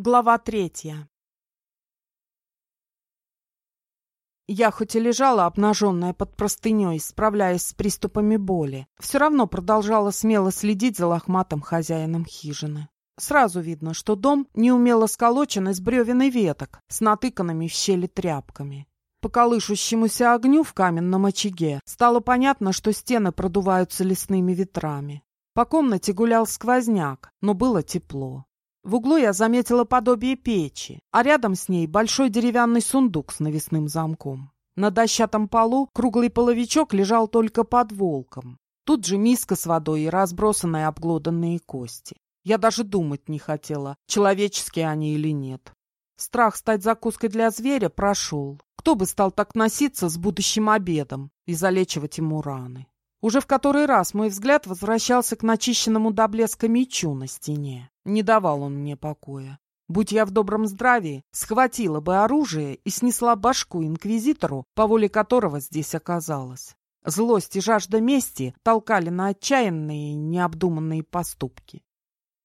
Глава третья. Я хоть и лежала обнаженная под простыней, справляясь с приступами боли, все равно продолжала смело следить за лохматым хозяином хижины. Сразу видно, что дом неумело сколочен из бревен и веток с натыканными в щели тряпками. По колышущемуся огню в каменном очаге стало понятно, что стены продуваются лесными ветрами. По комнате гулял сквозняк, но было тепло. В углу я заметила подобие печи, а рядом с ней большой деревянный сундук с навесным замком. На дощатом полу круглый половичок лежал только под волком. Тут же миска с водой и разбросанные обглоданные кости. Я даже думать не хотела, человеческие они или нет. Страх стать закуской для зверя прошел. Кто бы стал так носиться с будущим обедом и залечивать ему раны? Уже в который раз мой взгляд возвращался к начищенному до блеска мечу на стене. Не давал он мне покоя. Будь я в добром здравии, схватила бы оружие и снесла башку инквизитору, по воле которого здесь оказалась. Злость и жажда мести толкали на отчаянные необдуманные поступки.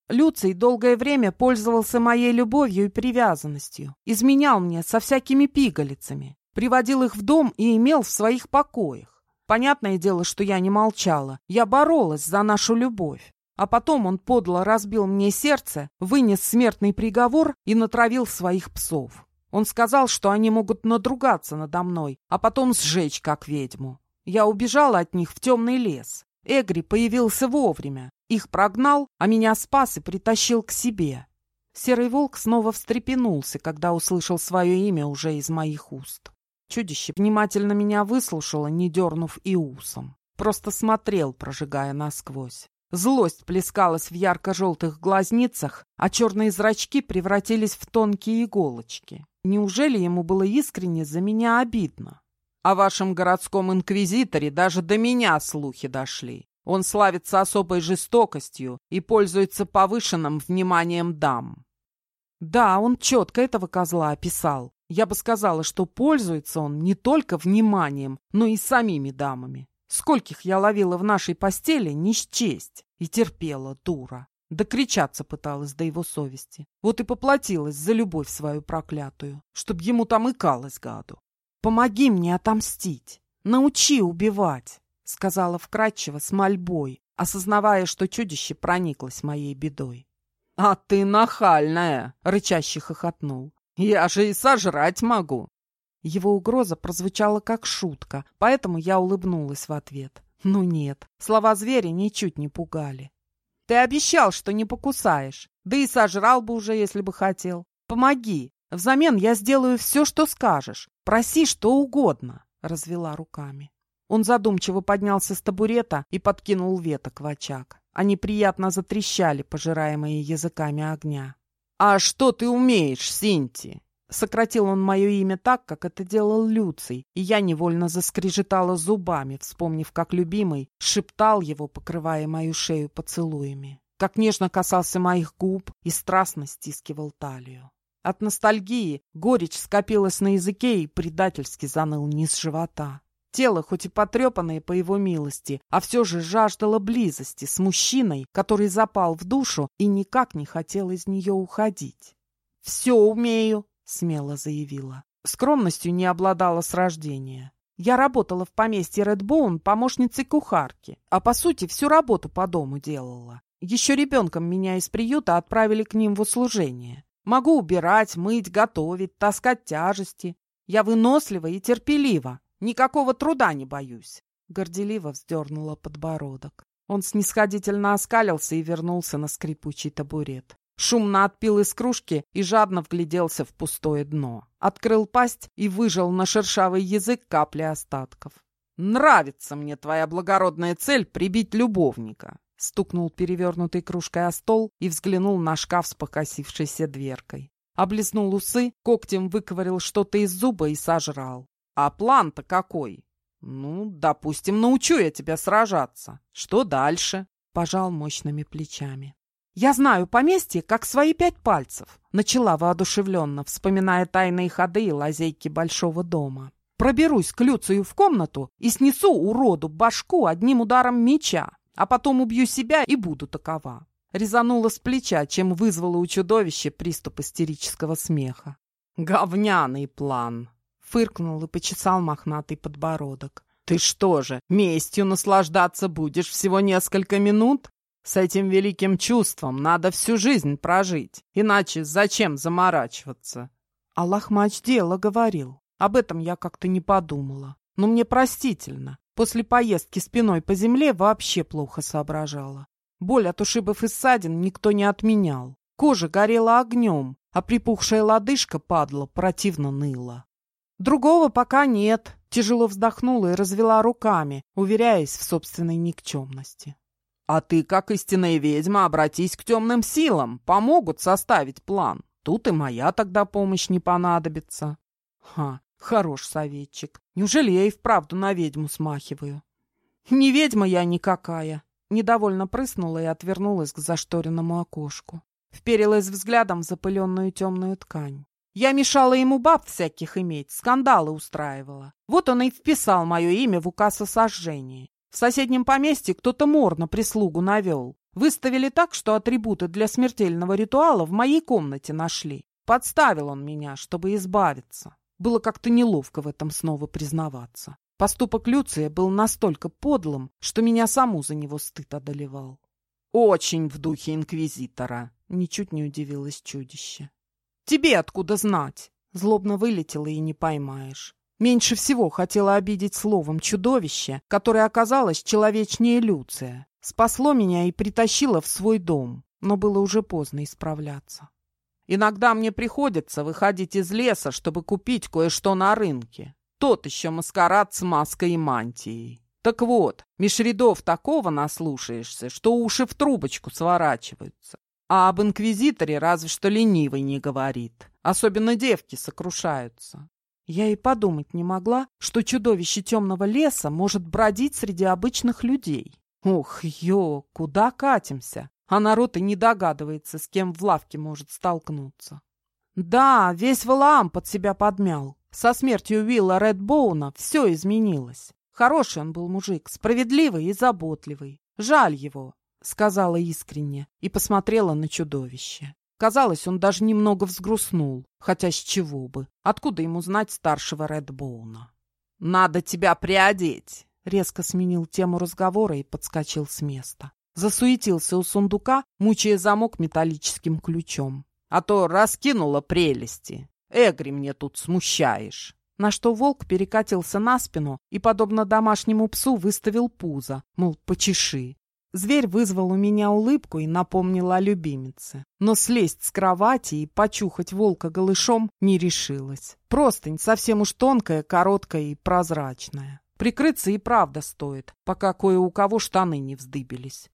Люций долгое время пользовался моей любовью и привязанностью, изменял мне со всякими пигалицами, приводил их в дом и имел в своих покоях. Понятное дело, что я не молчала. Я боролась за нашу любовь. А потом он подло разбил мне сердце, вынес смертный приговор и натравил своих псов. Он сказал, что они могут надругаться надо мной, а потом сжечь, как ведьму. Я убежала от них в темный лес. Эгри появился вовремя. Их прогнал, а меня спас и притащил к себе. Серый волк снова встрепенулся, когда услышал свое имя уже из моих уст. Чудище внимательно меня выслушало, не дернув и усом. Просто смотрел, прожигая насквозь. Злость плескалась в ярко-желтых глазницах, а черные зрачки превратились в тонкие иголочки. Неужели ему было искренне за меня обидно? О вашем городском инквизиторе даже до меня слухи дошли. Он славится особой жестокостью и пользуется повышенным вниманием дам. Да, он четко этого козла описал. Я бы сказала, что пользуется он не только вниманием, но и самими дамами. Скольких я ловила в нашей постели, не счесть. И терпела, дура. Да кричаться пыталась до его совести. Вот и поплатилась за любовь свою проклятую, чтоб ему там икалось, гаду. «Помоги мне отомстить, научи убивать», — сказала вкратчиво с мольбой, осознавая, что чудище прониклось моей бедой. «А ты нахальная!» — рычаще хохотнул. Я же и сожрать могу. Его угроза прозвучала как шутка, поэтому я улыбнулась в ответ. Ну нет, слова зверя ничуть не пугали. Ты обещал, что не покусаешь, да и сожрал бы уже, если бы хотел. Помоги, взамен я сделаю все, что скажешь. Проси что угодно, развела руками. Он задумчиво поднялся с табурета и подкинул веток в очаг. Они приятно затрещали, пожираемые языками огня. «А что ты умеешь, Синти?» Сократил он мое имя так, как это делал Люций, и я невольно заскрежетала зубами, вспомнив, как любимый шептал его, покрывая мою шею поцелуями, как нежно касался моих губ и страстно стискивал талию. От ностальгии горечь скопилась на языке и предательски заныл низ живота. Тело, хоть и потрепанное по его милости, а все же жаждало близости с мужчиной, который запал в душу и никак не хотел из нее уходить. «Все умею», — смело заявила. Скромностью не обладала с рождения. Я работала в поместье Редбоун помощницей кухарки, а по сути всю работу по дому делала. Еще ребенком меня из приюта отправили к ним в услужение. Могу убирать, мыть, готовить, таскать тяжести. Я вынослива и терпелива, Никакого труда не боюсь. Горделиво вздернула подбородок. Он снисходительно оскалился и вернулся на скрипучий табурет. Шумно отпил из кружки и жадно вгляделся в пустое дно. Открыл пасть и выжал на шершавый язык капли остатков. «Нравится мне твоя благородная цель прибить любовника!» Стукнул перевернутой кружкой о стол и взглянул на шкаф с покосившейся дверкой. Облизнул усы, когтем выковырил что-то из зуба и сожрал. А план-то какой? Ну, допустим, научу я тебя сражаться. Что дальше? Пожал мощными плечами. Я знаю поместье, как свои пять пальцев. Начала воодушевленно, вспоминая тайные ходы и лазейки большого дома. Проберусь к Люцию в комнату и снесу уроду башку одним ударом меча, а потом убью себя и буду такова. резанула с плеча, чем вызвала у чудовища приступ истерического смеха. «Говняный план!» — фыркнул и почесал мохнатый подбородок. «Ты что же, местью наслаждаться будешь всего несколько минут? С этим великим чувством надо всю жизнь прожить, иначе зачем заморачиваться?» Аллах Мач дело говорил. Об этом я как-то не подумала. Но мне простительно. После поездки спиной по земле вообще плохо соображала. Боль от ушибов и ссадин никто не отменял. Кожа горела огнем, а припухшая лодыжка падла, противно ныла. Другого пока нет. Тяжело вздохнула и развела руками, уверяясь в собственной никчемности. А ты, как истинная ведьма, обратись к темным силам, помогут составить план. Тут и моя тогда помощь не понадобится. Ха, хорош советчик. Неужели я и вправду на ведьму смахиваю? Не ведьма я никакая. Недовольно прыснула и отвернулась к зашторенному окошку. Вперилась взглядом в запыленную темную ткань. Я мешала ему баб всяких иметь, скандалы устраивала. Вот он и вписал мое имя в указ о сожжении. В соседнем поместье кто-то мор на прислугу навел. Выставили так, что атрибуты для смертельного ритуала в моей комнате нашли. Подставил он меня, чтобы избавиться. Было как-то неловко в этом снова признаваться. Поступок Люция был настолько подлым, что меня саму за него стыд одолевал. «Очень в духе инквизитора», — ничуть не удивилось чудище. «Тебе откуда знать?» — злобно вылетело и не поймаешь. Меньше всего хотела обидеть словом чудовище, которое оказалось человечнее Люция. Спасло меня и притащило в свой дом, но было уже поздно исправляться. Иногда мне приходится выходить из леса, чтобы купить кое-что на рынке. Тот еще маскарад с маской и мантией. Так вот, меж рядов такого наслушаешься, что уши в трубочку сворачиваются. А об инквизиторе разве что ленивый не говорит. Особенно девки сокрушаются. Я и подумать не могла, что чудовище темного леса может бродить среди обычных людей. Ух, ё, куда катимся? А народ и не догадывается, с кем в лавке может столкнуться. Да, весь Валаам под себя подмял. Со смертью Уилла Редбоуна все изменилось. Хороший он был мужик, справедливый и заботливый. Жаль его, сказала искренне и посмотрела на чудовище. Казалось, он даже немного взгрустнул. Хотя с чего бы? Откуда ему знать старшего Редбоуна? «Надо тебя приодеть!» Резко сменил тему разговора и подскочил с места. Засуетился у сундука, мучая замок металлическим ключом. «А то раскинула прелести. Эгри мне тут смущаешь!» На что волк перекатился на спину и, подобно домашнему псу, выставил пузо, мол, почеши. Зверь вызвал у меня улыбку и напомнил о любимице. Но слезть с кровати и почухать волка голышом не решилась. Простынь совсем уж тонкая, короткая и прозрачная. Прикрыться и правда стоит, пока кое у кого штаны не вздыбились.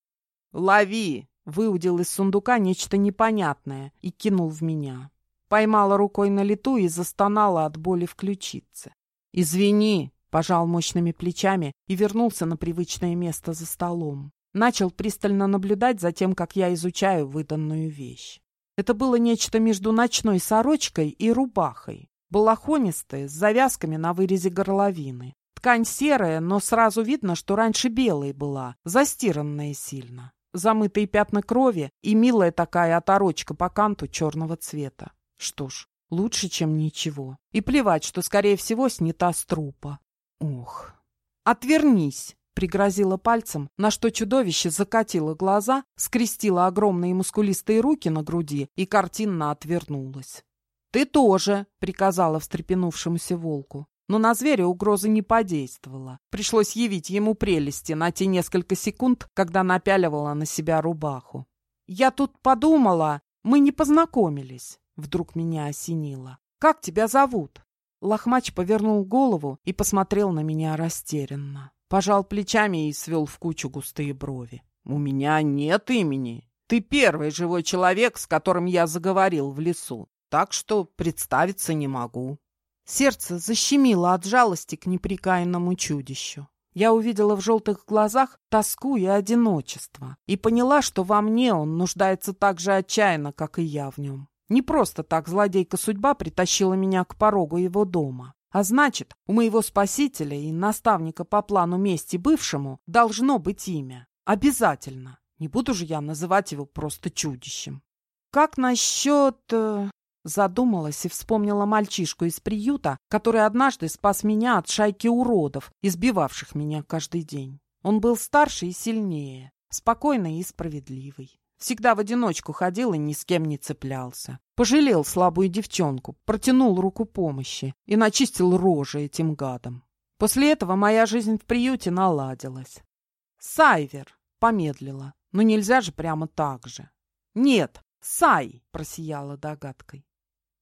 «Лови!» — выудил из сундука нечто непонятное и кинул в меня. Поймала рукой на лету и застонала от боли в ключице. «Извини!» — пожал мощными плечами и вернулся на привычное место за столом. Начал пристально наблюдать за тем, как я изучаю выданную вещь. Это было нечто между ночной сорочкой и рубахой. Балахонистая, с завязками на вырезе горловины. Ткань серая, но сразу видно, что раньше белой была, застиранная сильно. Замытые пятна крови и милая такая оторочка по канту черного цвета. Что ж, лучше, чем ничего. И плевать, что, скорее всего, снята с трупа. Ох. «Отвернись!» Пригрозила пальцем, на что чудовище закатило глаза, скрестило огромные мускулистые руки на груди и картинно отвернулось. «Ты тоже!» — приказала встрепенувшемуся волку. Но на зверя угроза не подействовала. Пришлось явить ему прелести на те несколько секунд, когда напяливала на себя рубаху. «Я тут подумала, мы не познакомились», — вдруг меня осенило. «Как тебя зовут?» Лохмач повернул голову и посмотрел на меня растерянно. Пожал плечами и свел в кучу густые брови. «У меня нет имени. Ты первый живой человек, с которым я заговорил в лесу, так что представиться не могу». Сердце защемило от жалости к неприкаянному чудищу. Я увидела в желтых глазах тоску и одиночество и поняла, что во мне он нуждается так же отчаянно, как и я в нем. Не просто так злодейка судьба притащила меня к порогу его дома. А значит, у моего спасителя и наставника по плану мести бывшему должно быть имя. Обязательно. Не буду же я называть его просто чудищем. Как насчет... Э, задумалась и вспомнила мальчишку из приюта, который однажды спас меня от шайки уродов, избивавших меня каждый день. Он был старше и сильнее, спокойный и справедливый. Всегда в одиночку ходил и ни с кем не цеплялся. Пожалел слабую девчонку, протянул руку помощи и начистил рожи этим гадом. После этого моя жизнь в приюте наладилась. Сайвер помедлила. Но нельзя же прямо так же. Нет, Сай, просияла догадкой.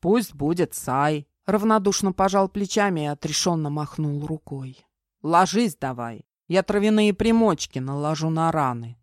Пусть будет Сай. Равнодушно пожал плечами и отрешенно махнул рукой. Ложись давай. Я травяные примочки наложу на раны.